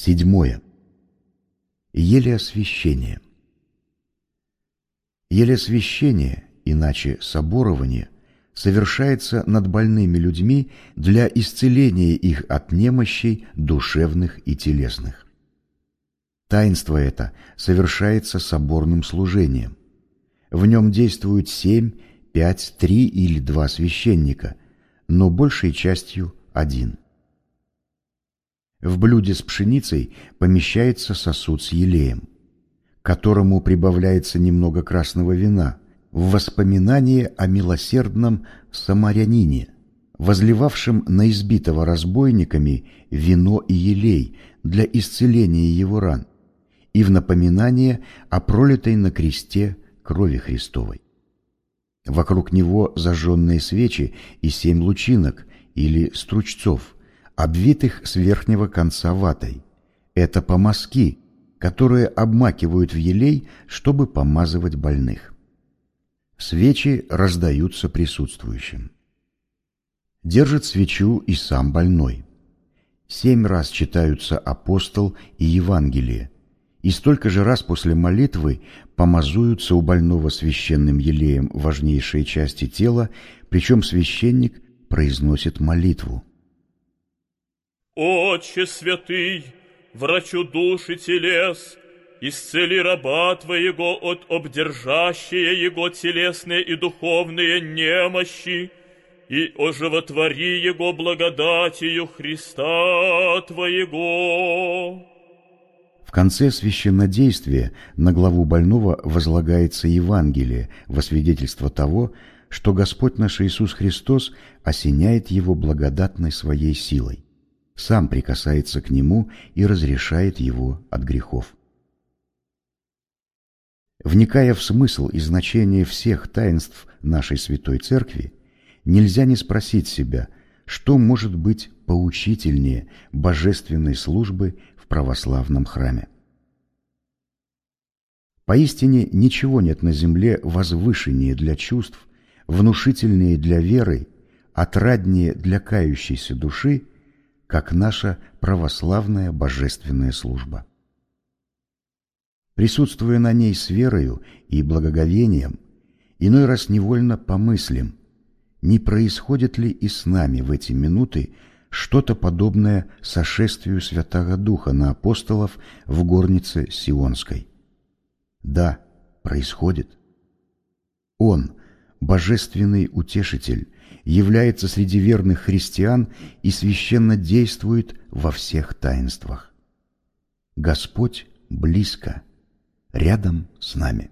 Седьмое. Елеосвящение. Елеосвящение, иначе соборование, совершается над больными людьми для исцеления их от немощей душевных и телесных. Таинство это совершается соборным служением. В нем действуют семь, пять, три или два священника, но большей частью один. В блюде с пшеницей помещается сосуд с елеем, к которому прибавляется немного красного вина в воспоминание о милосердном самарянине, возливавшем на избитого разбойниками вино и елей для исцеления его ран, и в напоминание о пролитой на кресте крови Христовой. Вокруг него зажженные свечи и семь лучинок или стручцов, обвитых с верхнего конца ватой. Это помазки, которые обмакивают в елей, чтобы помазывать больных. Свечи раздаются присутствующим. Держит свечу и сам больной. Семь раз читаются апостол и Евангелие, и столько же раз после молитвы помазуются у больного священным елеем важнейшие части тела, причем священник произносит молитву. «Отче святый, врачу души телес, исцели раба Твоего от обдержащие Его телесные и духовные немощи, и оживотвори Его благодатью Христа Твоего». В конце священнодействия на главу больного возлагается Евангелие во свидетельство того, что Господь наш Иисус Христос осеняет его благодатной своей силой, сам прикасается к нему и разрешает его от грехов. Вникая в смысл и значение всех таинств нашей Святой Церкви, нельзя не спросить себя, что может быть поучительнее божественной службы православном храме. Поистине ничего нет на земле возвышеннее для чувств, внушительнее для веры, отраднее для кающейся души, как наша православная божественная служба. Присутствуя на ней с верою и благоговением, иной раз невольно помыслим, не происходит ли и с нами в эти минуты что-то подобное сошествию Святого Духа на апостолов в горнице Сионской. Да, происходит. Он, Божественный Утешитель, является среди верных христиан и священно действует во всех таинствах. Господь близко, рядом с нами.